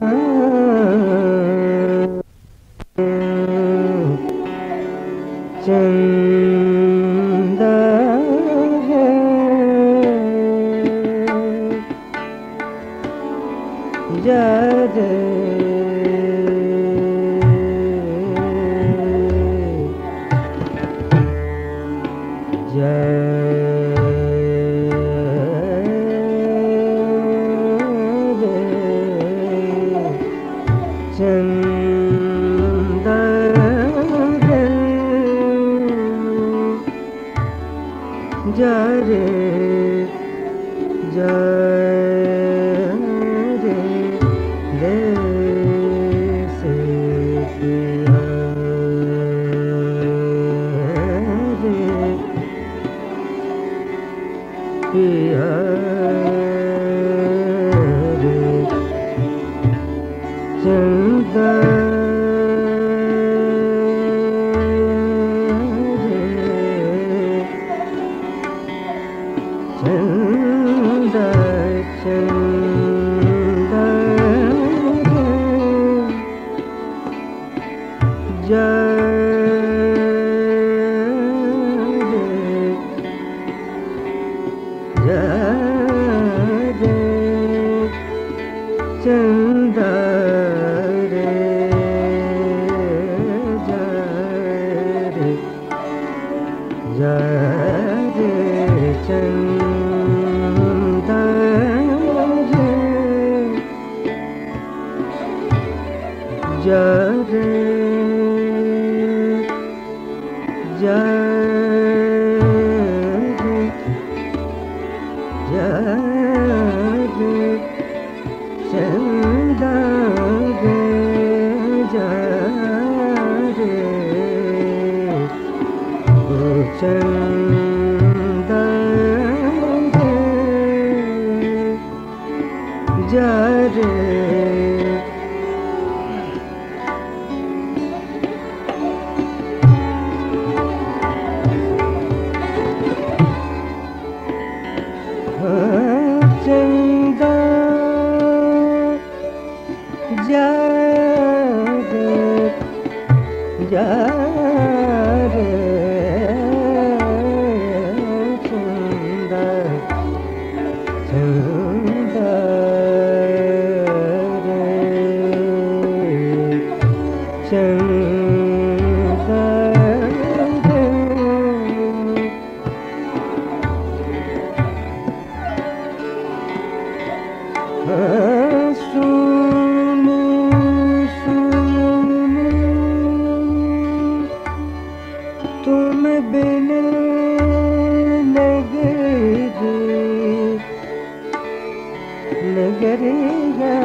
چند جائے۔ نگریا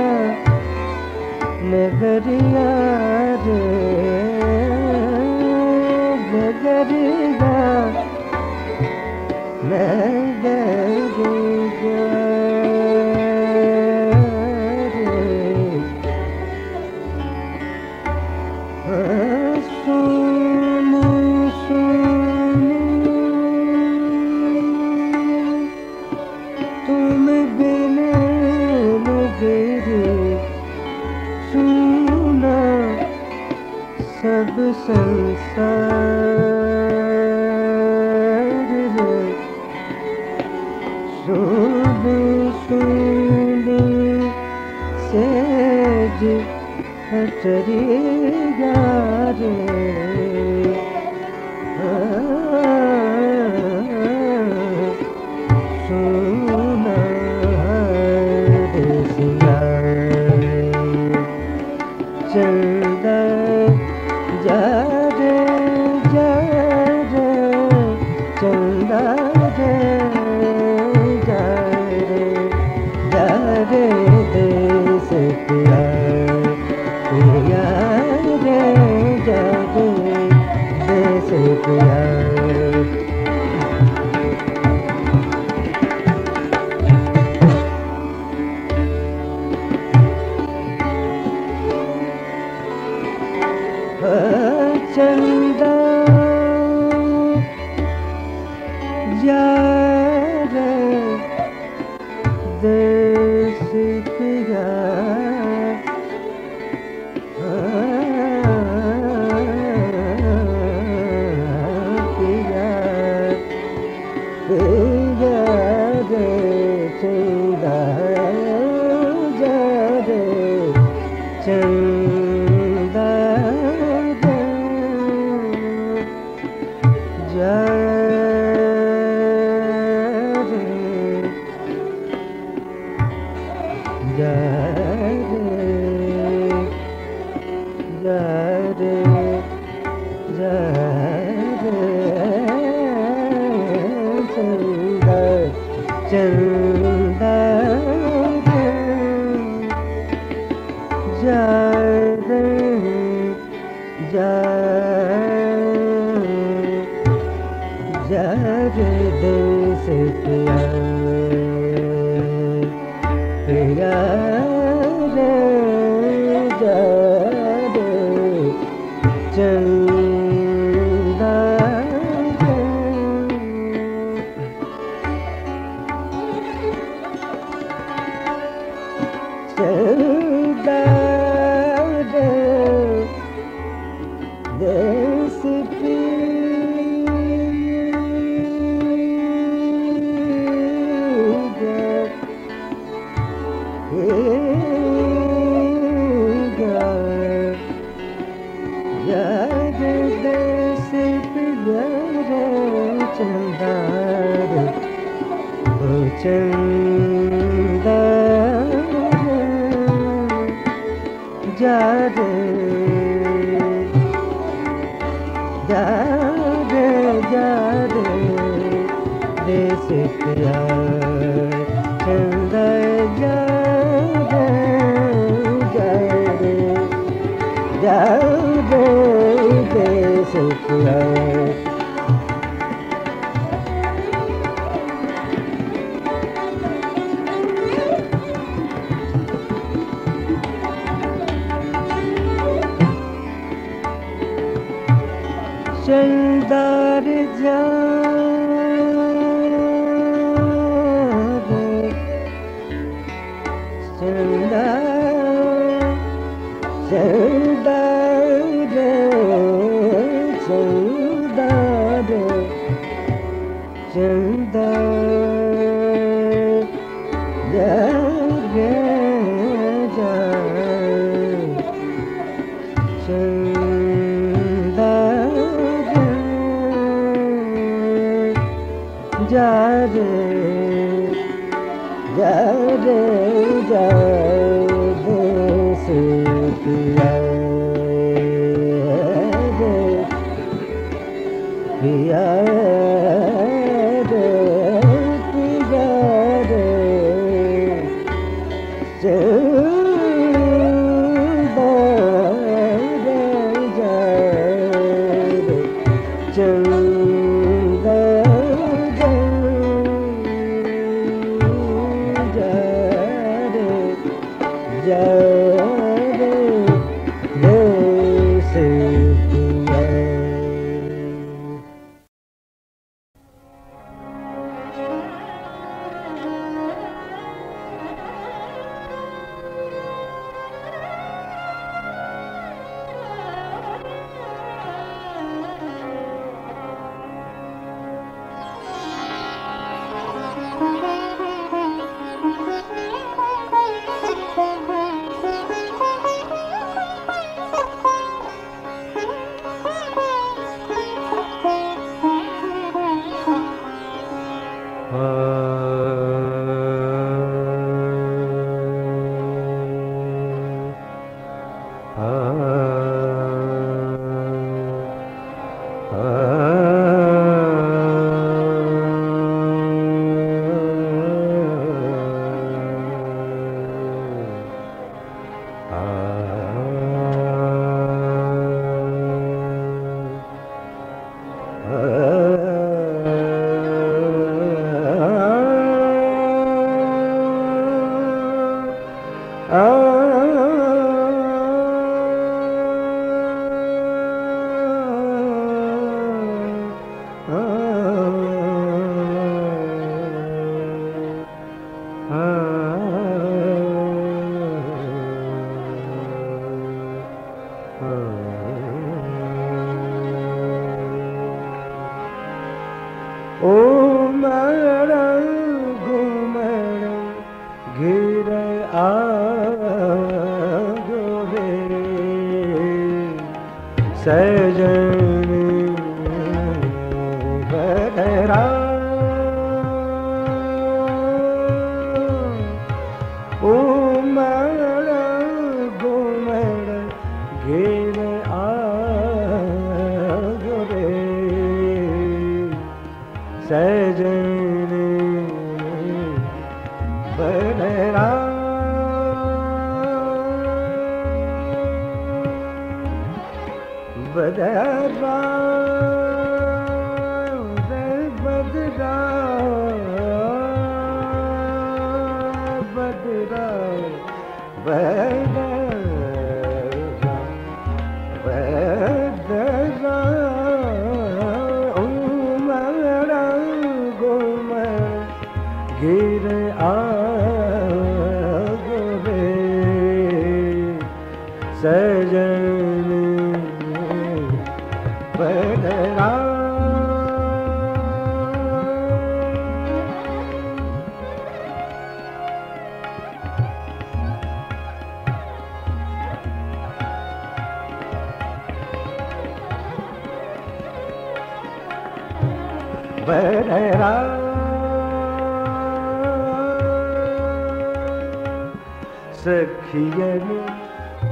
نگریا رے نگریا تم ہٹری چند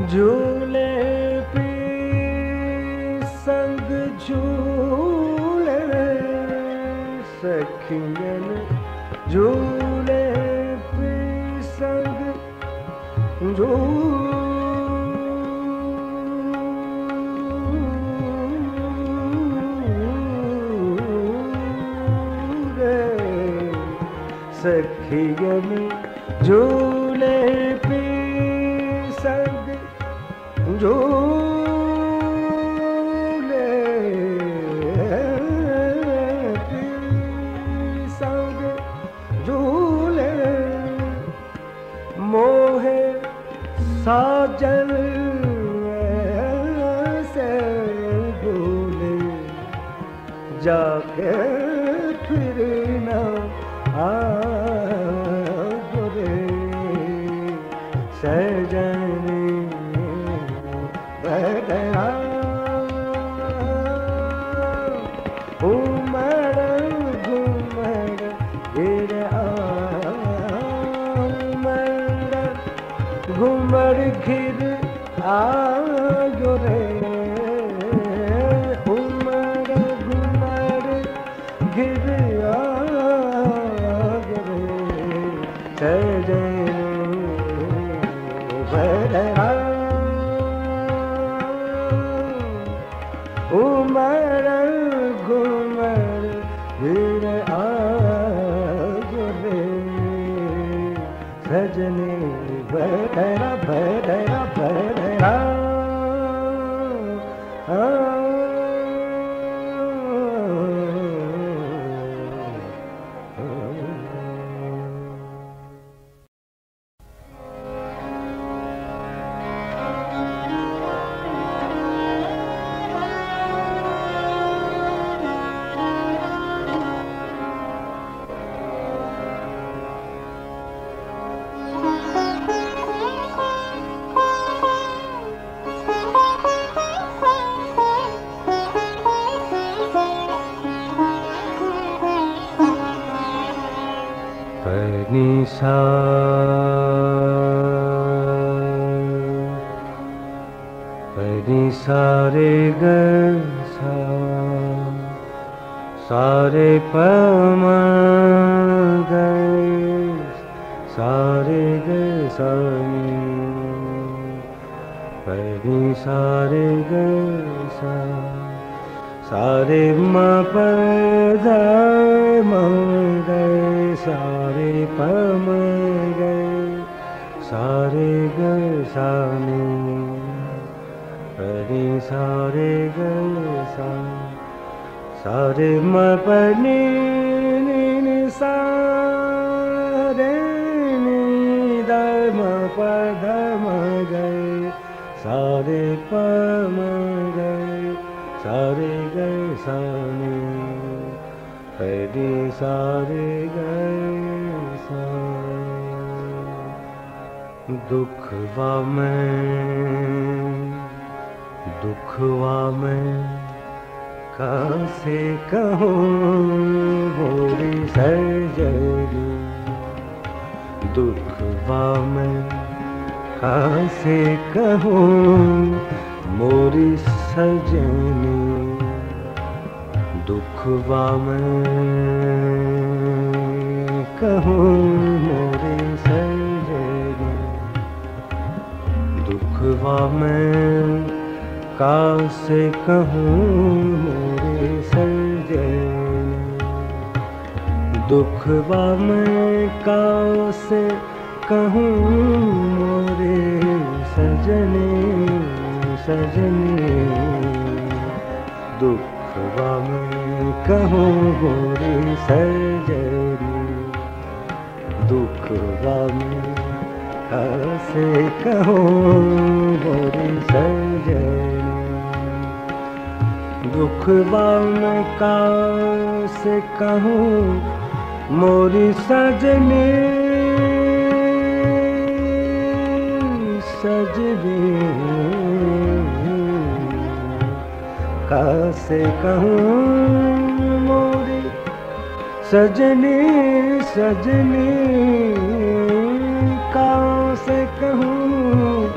جو بدرا پری سارے گئے سا دکھ میں، دکھوا میں کیسے کہوں؟ موری سرجری دکھوا میں کیسے کہوں؟ موری سجنی۔ دکھوا میں کہوں موری سجنی دکھوا میں کیسے کہوں موری سجنی دکھوا میں کیسے کہوں مورے سجنی سجنی دکھوا میں کہوں مورے سجنی دکھوا میں کیسے کہوں گور مورے سجنی دکھوا میں کیسے کہوں، موری سجنی کیسے کہوں موری، سجنی سجنی کیسے کہوں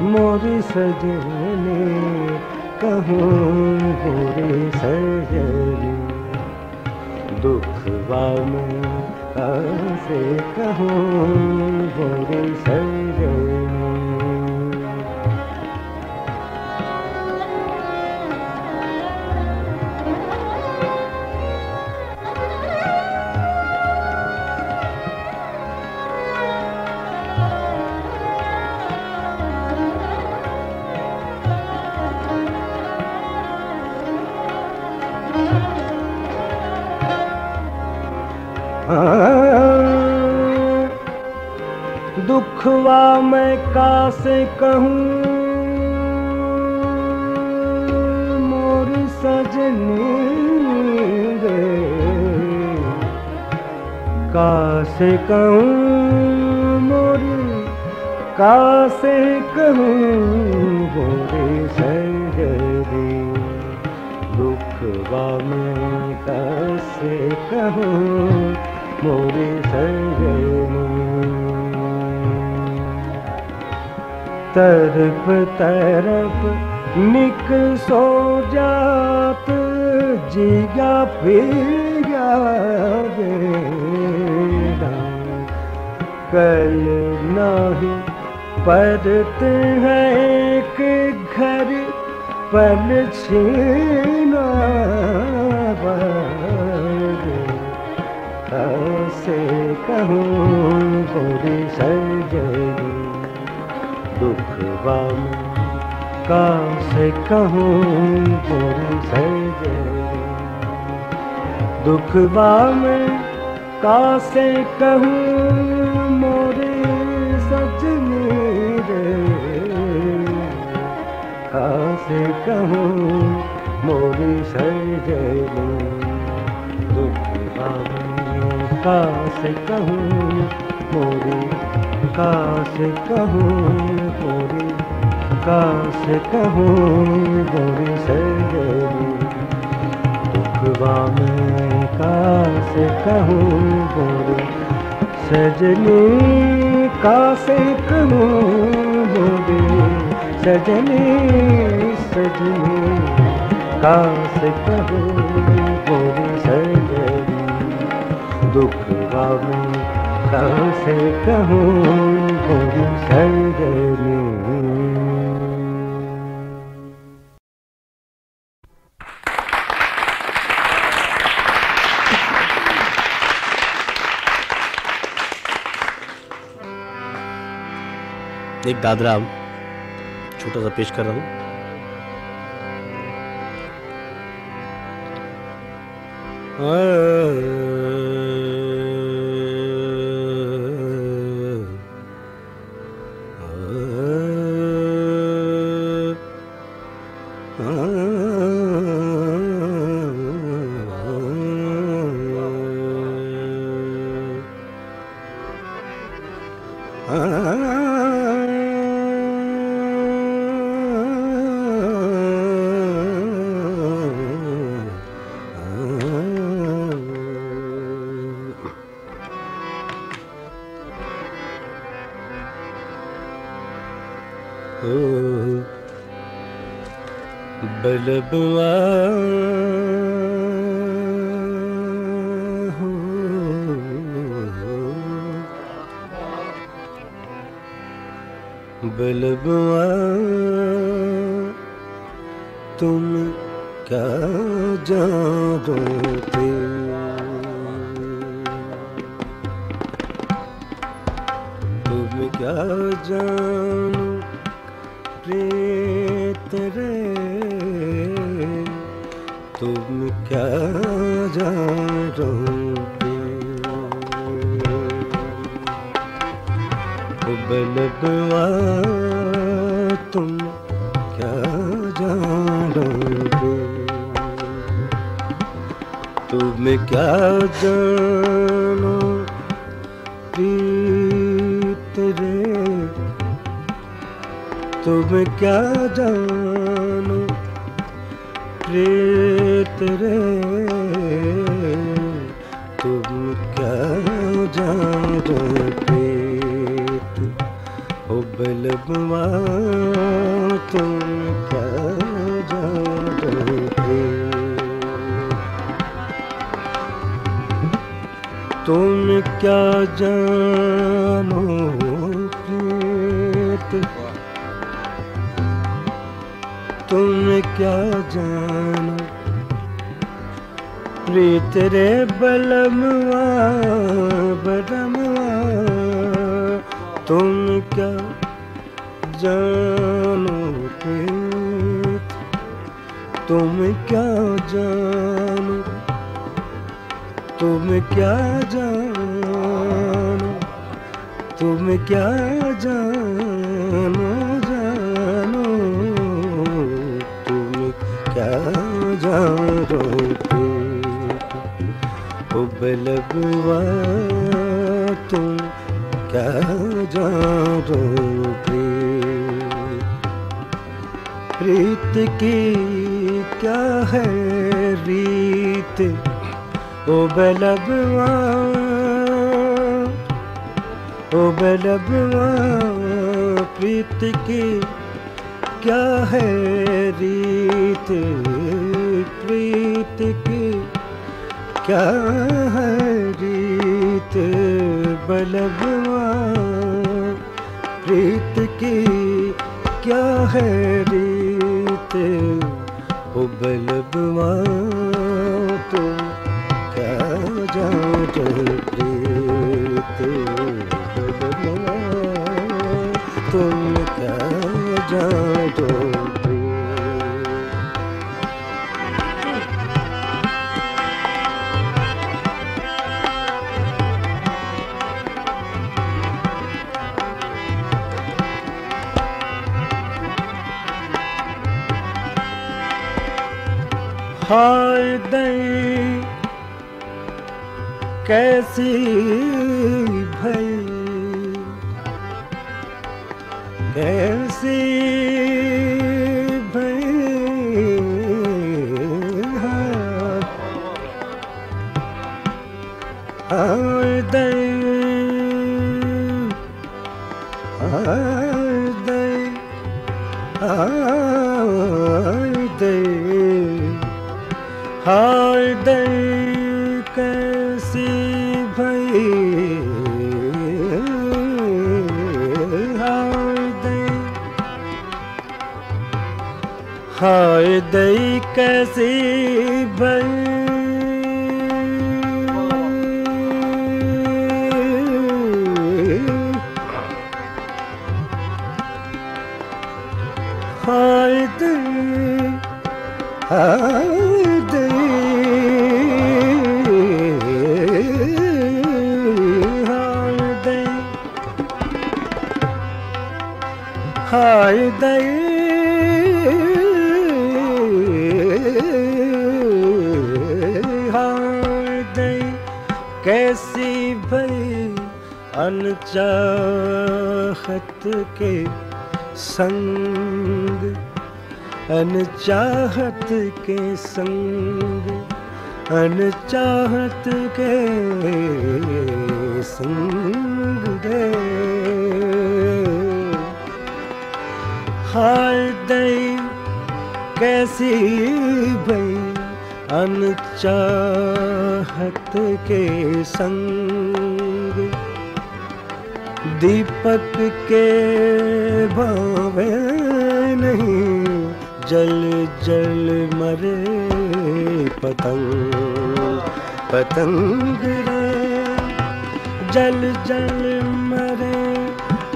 موری، سجنی، کہوں موری، سجنی۔ دکھوا میں کیسے کہوں موری، سجنی۔ دکھوا میں کیسے کہوں موری سجنی رے کیسے کہوں موری کیسے کہوں موری سجنی دکھوا میں کیسے کہوں موری سجنی طرف طرف نک سو جات جیگا پیگا بیڑا کل نہیں پڑتے ہیں ایک گھر، پل چھینا کیسے کہوں گوری سجنی دکھوا میں کیسے کہوں گوری سجنی دکھوا میں کیسے کہوں موری سجنی رے کیسے کہوں موری سجنی دکھوا میں کیسے کہوں موری کیسے کہوں موری کیسے کہوں موری سجنی دکھوا میں کیسے کہوں موری سجنی کیسے کہوں موری سجنی سجنی کیسے کہوں موری سجنی دکھوا میں کیسے کہوں موری سجنی ایک دادرا چھوٹا سا پیش کر رہا ہوں۔ آ بلبوا تم کیا جانو تھے۔ تم کیا جانو پریت رے تم کیا جانو بلبوا تم کیا جانو گے تم کیا جانو پریت رے تم کیا جانو پریت رے، تم کیا جانو بلبوا تم کیا جانو پریت تم کیا جانو پریت؟ تم کیا جانو؟ پریت رے بلموا بلموا تم کیا جانو پریت تم کیا جانو؟ تم کیا جانو؟ تم کیا جانو جانو؟ تم کیا جانو او بلبوا تم کیا جانو ریت کی کیا ہے ریت؟ او بلبوا او بلبوا پریت کی کیا ہے ریت؟ پریت کی کیا ہے ریت؟ بلبوا پریت کی کیا ہے ریت؟ او بلبوا تم کیا جانو دکھائے دیں کیسی بھائی کیسی دئی انچاہت کے سنگ انچاہت کے سنگ انچاہت کے سنگ دے ہائے دئی کیسی بھئی ان چاہت کے سنگ دیپک کے باوے نہیں، جل جل مرے پتنگ پتنگ رے۔ جل جل مرے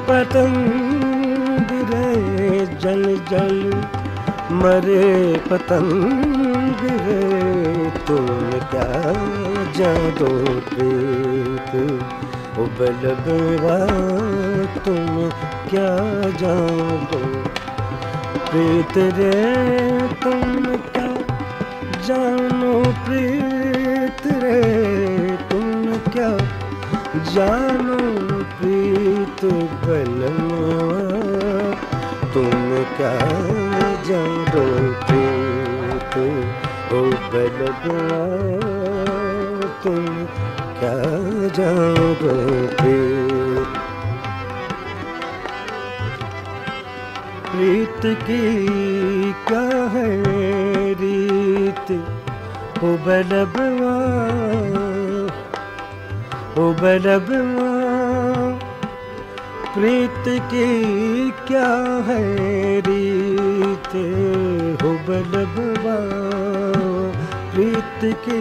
پتنگ رے، جل جل مرے پتنگ رے۔ تم کیا جادو پریت ابلبوا تم کیا جادو پریت رے تم کیا جانو؟ پریت رے تم کیا جانو؟ پریت بلوا تم کیا جانو پریت او بلوا تم کیا جواب پہ ریت کی کیا ہے ریت ابلبوا ابلبوا پریت کی کیا ہے ریت ابلبوا پریت کی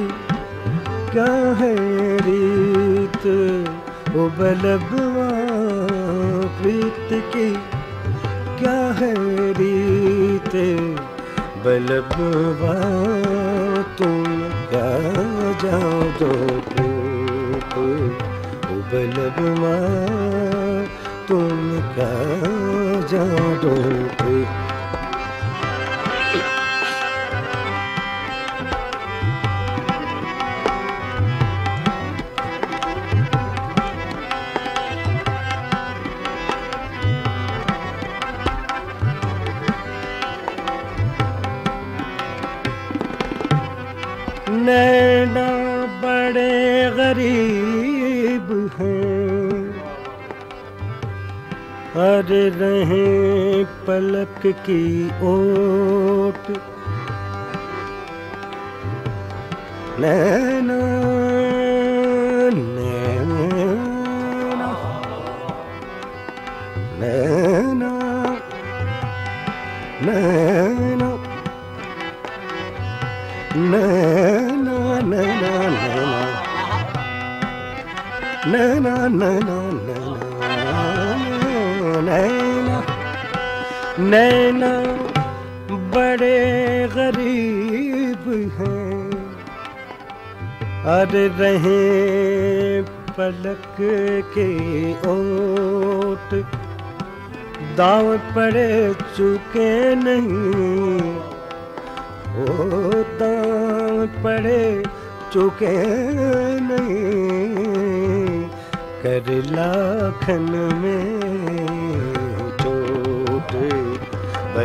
کیا ہے ریت؟ پریت کی کیا ریت؟ تم کا جاؤ تو ابلبواں تم کا جاؤ دو رہیں پلک کی اوٹ نینا نینا نینا نینا نینا نینا نینا نینا نینا نینا بڑے غریب ہیں۔ اور رہیں پلک کے اوٹ۔ داؤ پڑے چکے نہیں۔ ہوتا پڑے چکے نہیں۔ کر لاکھن میں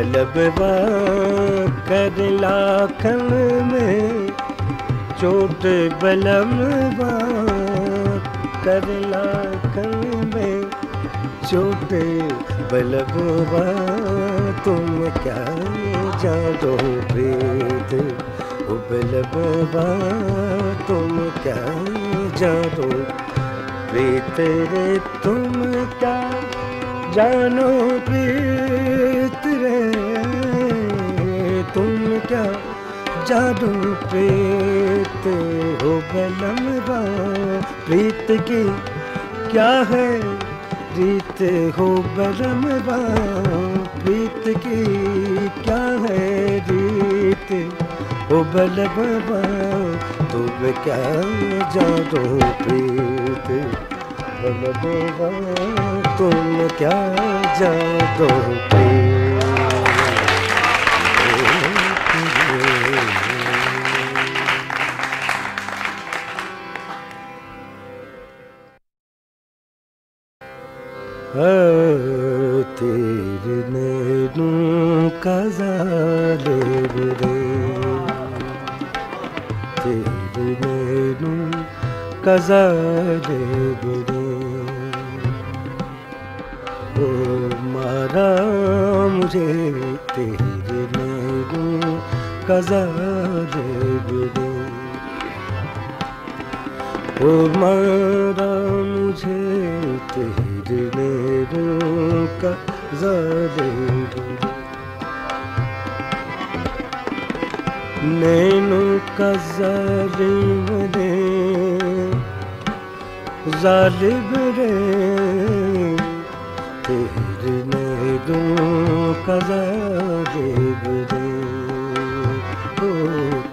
قلب باں کر لاکھن میں چوٹ بلم باں کر لاکھن میں چوٹ بلب تم کیا جانو بید بلب تم کیا جانو بے تیرے تم کیا جانو بید جادو پریت ہو بلبوا پریت کی کیا ہے؟ ریت ہو بلم با پریت کی کیا ہے؟ ریت ہو بلم با تم کیا جانو پریت بلم تم کیا جانو پریت؟ غزل بدو او مارا مجھے تیرے لگو غزل بدو او مارا مجھے تیر لگو غزل بدو نینو کا زر دے ظالم رے، تیرے نینوں کا ظالم رے او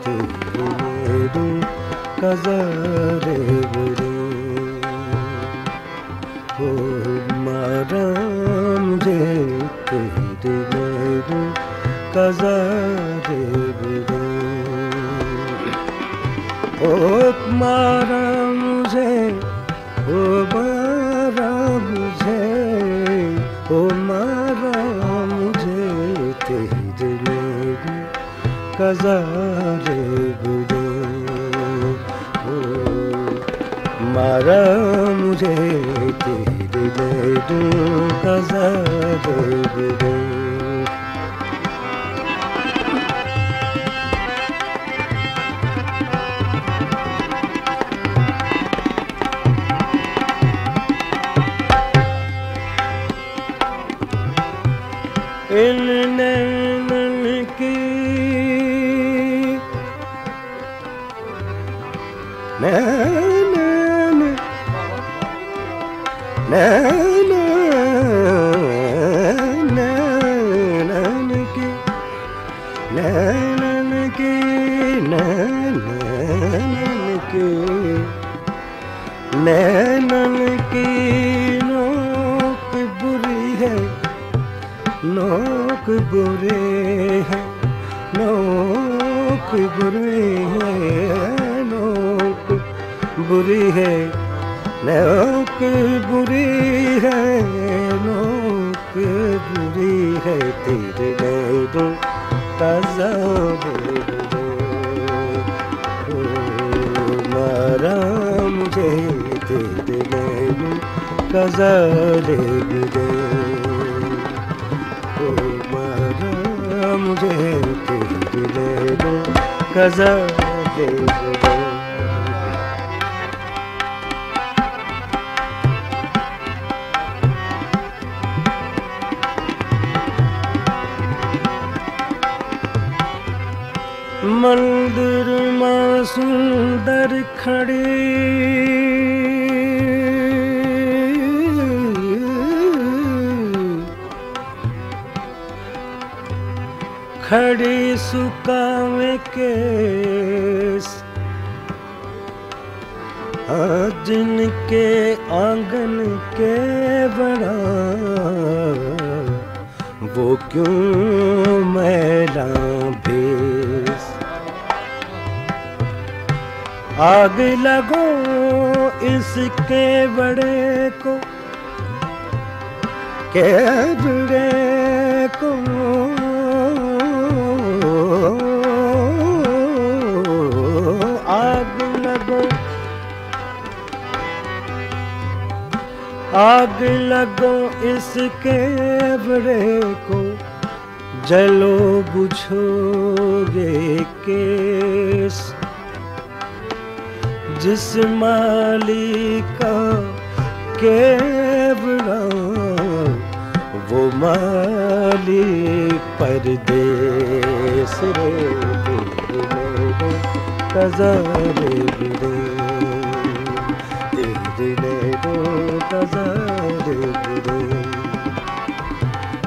تیرے نینوں کا ظالم رے او مارا مجھے، تیرے نینوں کا ظالم رے او مارا او مارا مجھے او مارا مجھے تیرے نینوں کا ظالب دے مارا مجھے تیرے نینوں کا ظالب برے ہیں، نوک برے ہیں، نوک بری ہے نوک بری ہے نوک بری ہے تیرے نیدوں کا مارا مجھے تیرے نیدوں کا ظالم مجھے تیرے نیدوں کا ظالم دے۔ مندر کیس جن کے آنگن کے بڑا وہ کیوں میلا بھیس؟ آگ لگو اس کے بڑے کو، کے بڑے کو۔ آگ لگو اس کے بڑے کو، جلو بجھو گے کیس۔ جس مالی کا کیبڑا وہ مالی پردیس رے کزار گرے تیرے رو کزار گرے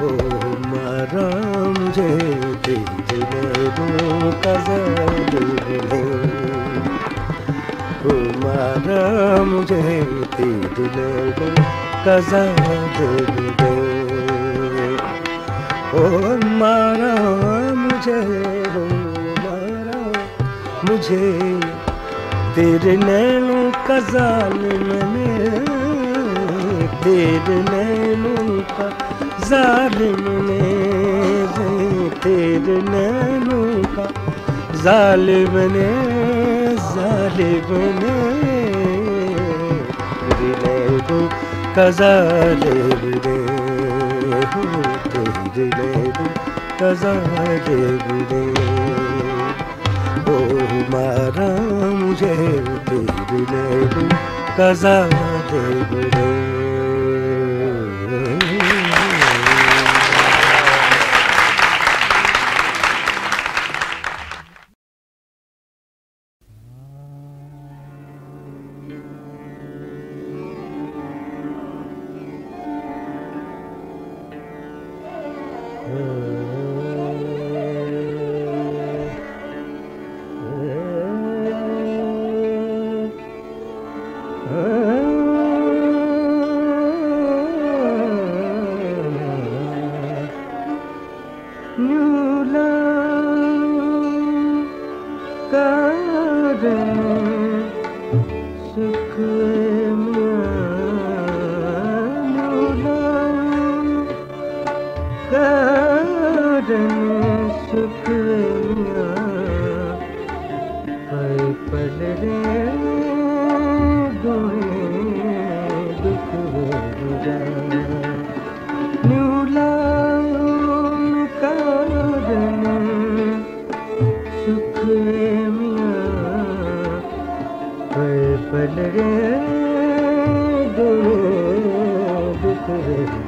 او مارا مجھے تیرے رو کزار گرے او مارا مجھے تیرے رو کزار گرے او مارا مجھے او مارا مجھے تیرے نینوں کا ظالم نے تیرے نینوں کا ظالم نے تیرے نینوں کا ظالم نے ظالم نے تیرے نینوں کا ظالم نے ہو تیرے تیرے کزال بنے او مارا مجھے تیر نیبو کا ظالم نے۔ تیرے کزال بنے نہ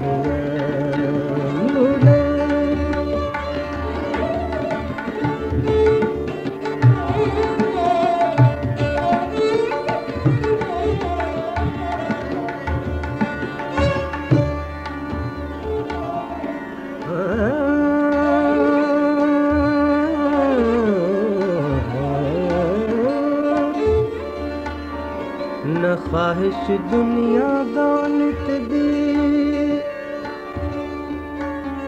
خواہش دنیا دولت دی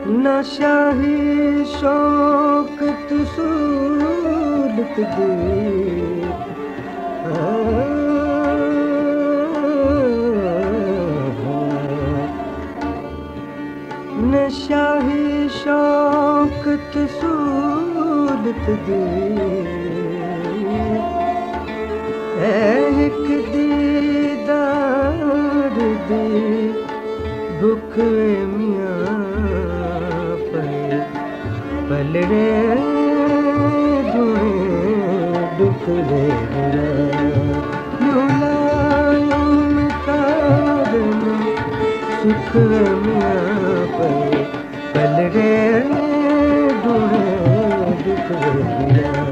نہ شاہی شوق تسولت دی نہ شاہی شوق تسولت دی ایک دی بھوک میاں پل پل رے دکھ رے سکھ میاں پل پل رے دکھ رے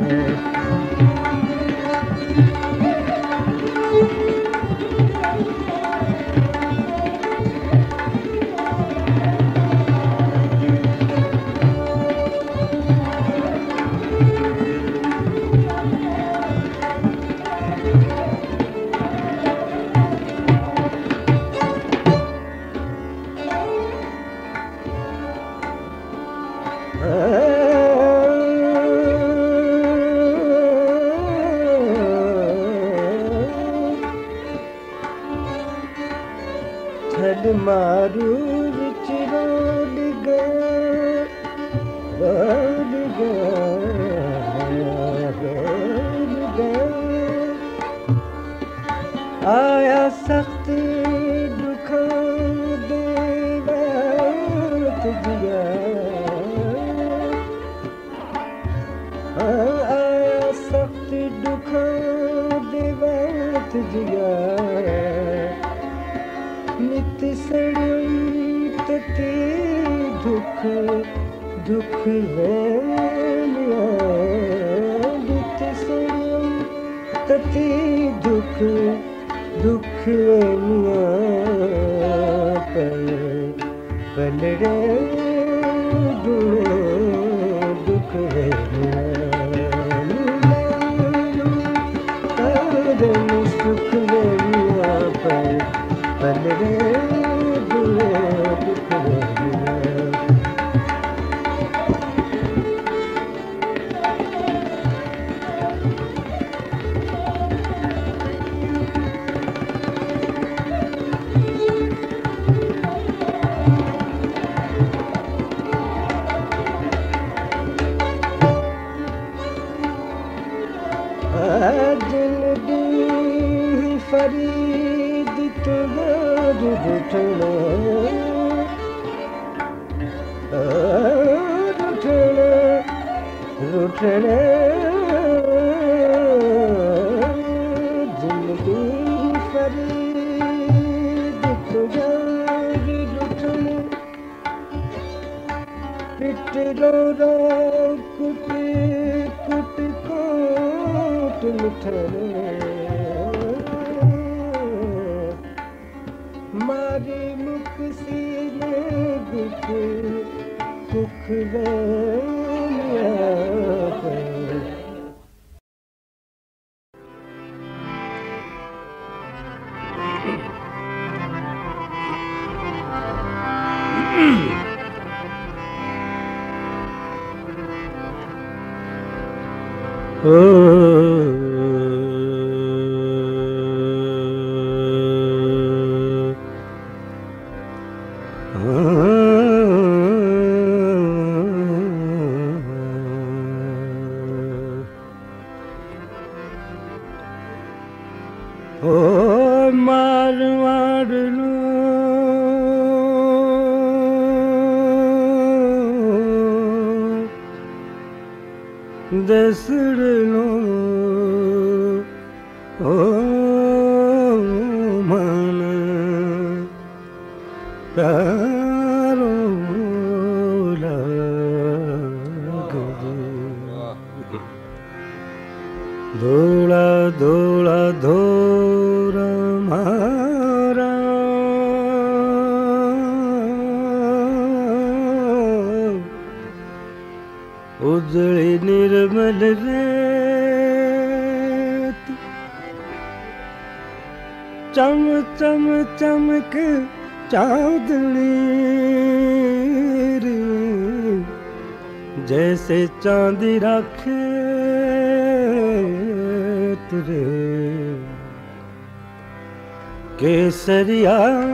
او مار مار لو دسڑ چاندنی جیسے چاندی رکھے تیرے کیسریاں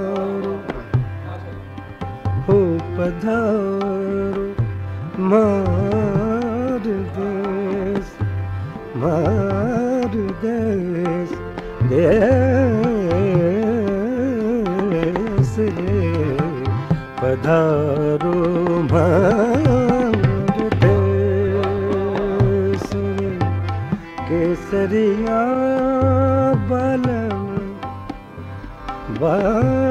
بد مار دیس مار دیس دے سد رو بھان دے سر کیسری بل ب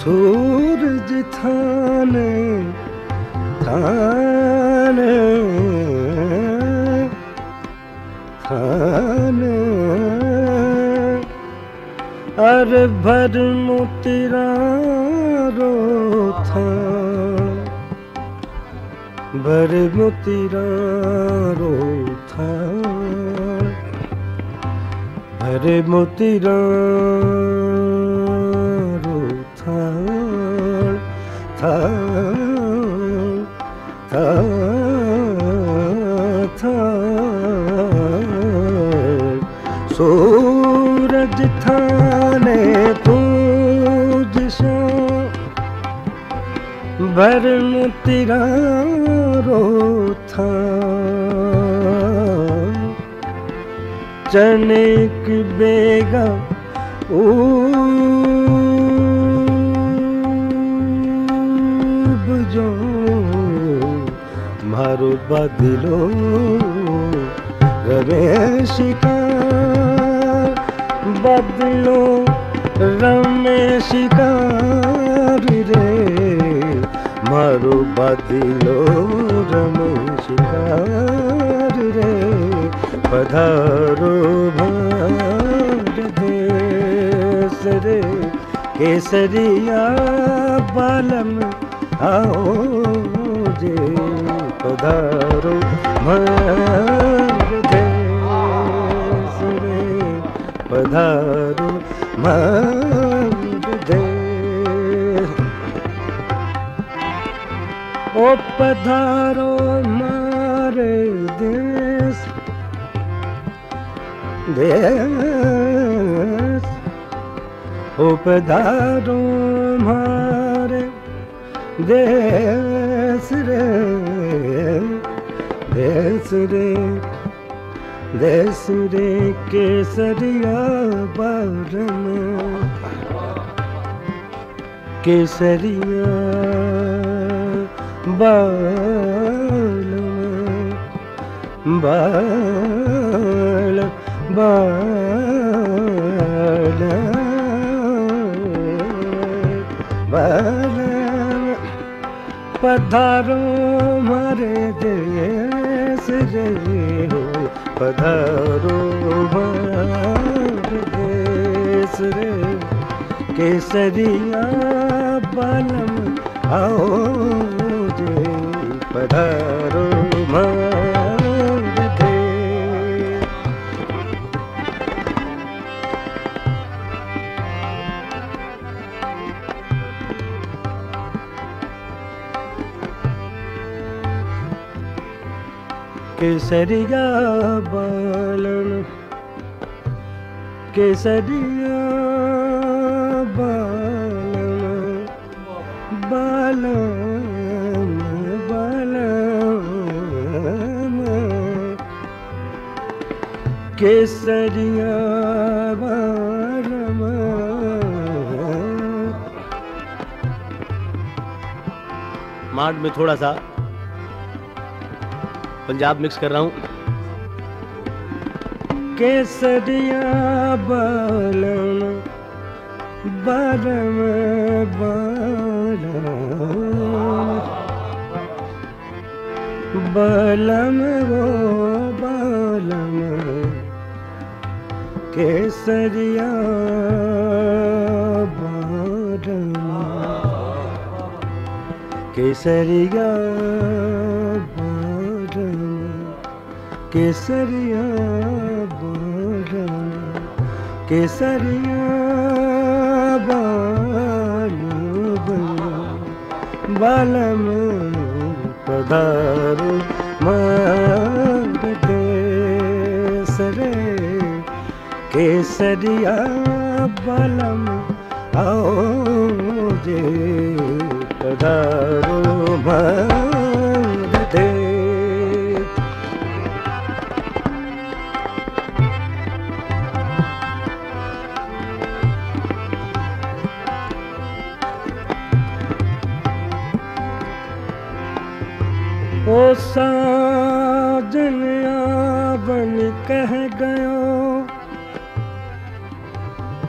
سورج تھانے تھانے تھانے۔ ار بھر تیرا رو تھا، بھر تیرا رو تھا۔ بھر تیرا تھل تھل سورج تھانے تیرا رو تھا چنک بیگم مارو بادلو رمیشا بادلو رمیشے مارو بادلو رمیشارے بھان دس رے کیسری یا پالم آؤ مجھے پدھارو مرتے سرے پدھارو مرتے او پدھارو مار دیس دیس او پدھارو مار دیس دس رے دیس رے دیس رے کے سریا بار کیسریا بال بال بال پدھر مر دس ریرو پدھرو میسر کیسری بلم ہوں جی پدھر م سیا گا بالس بال بال بال کیسری بال مارک میں تھوڑا سا پنجاب مکس کر رہا ہوں۔ کیسریا بالم برم بالم بالم وہ بالم کیسریا بالم کیسریا کیسریا بانا کیسریا بانا بالم پدار مانگتے سرے کیسریا بالم آؤ جے پدار مان سجنیا بن کہہ گیا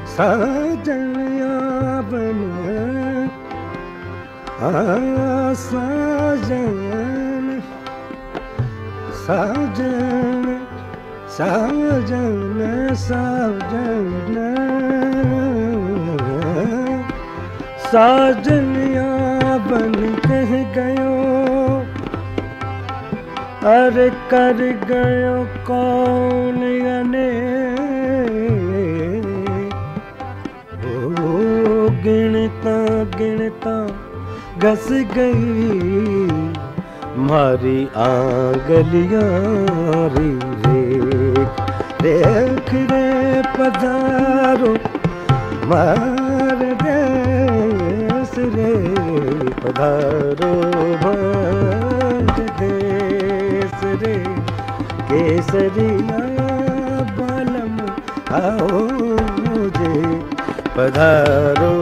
سجنیا بن ساجن ساجن ساجن ساجن سجنیا بن کہہ گیا ار کر گیو کون یعنی او گنتا گنتا گس گئی ماری آنگلیاں ری دیکھ رے پدارو مار دے سرے پدارو سریا پلم آؤ مجھے پدھارو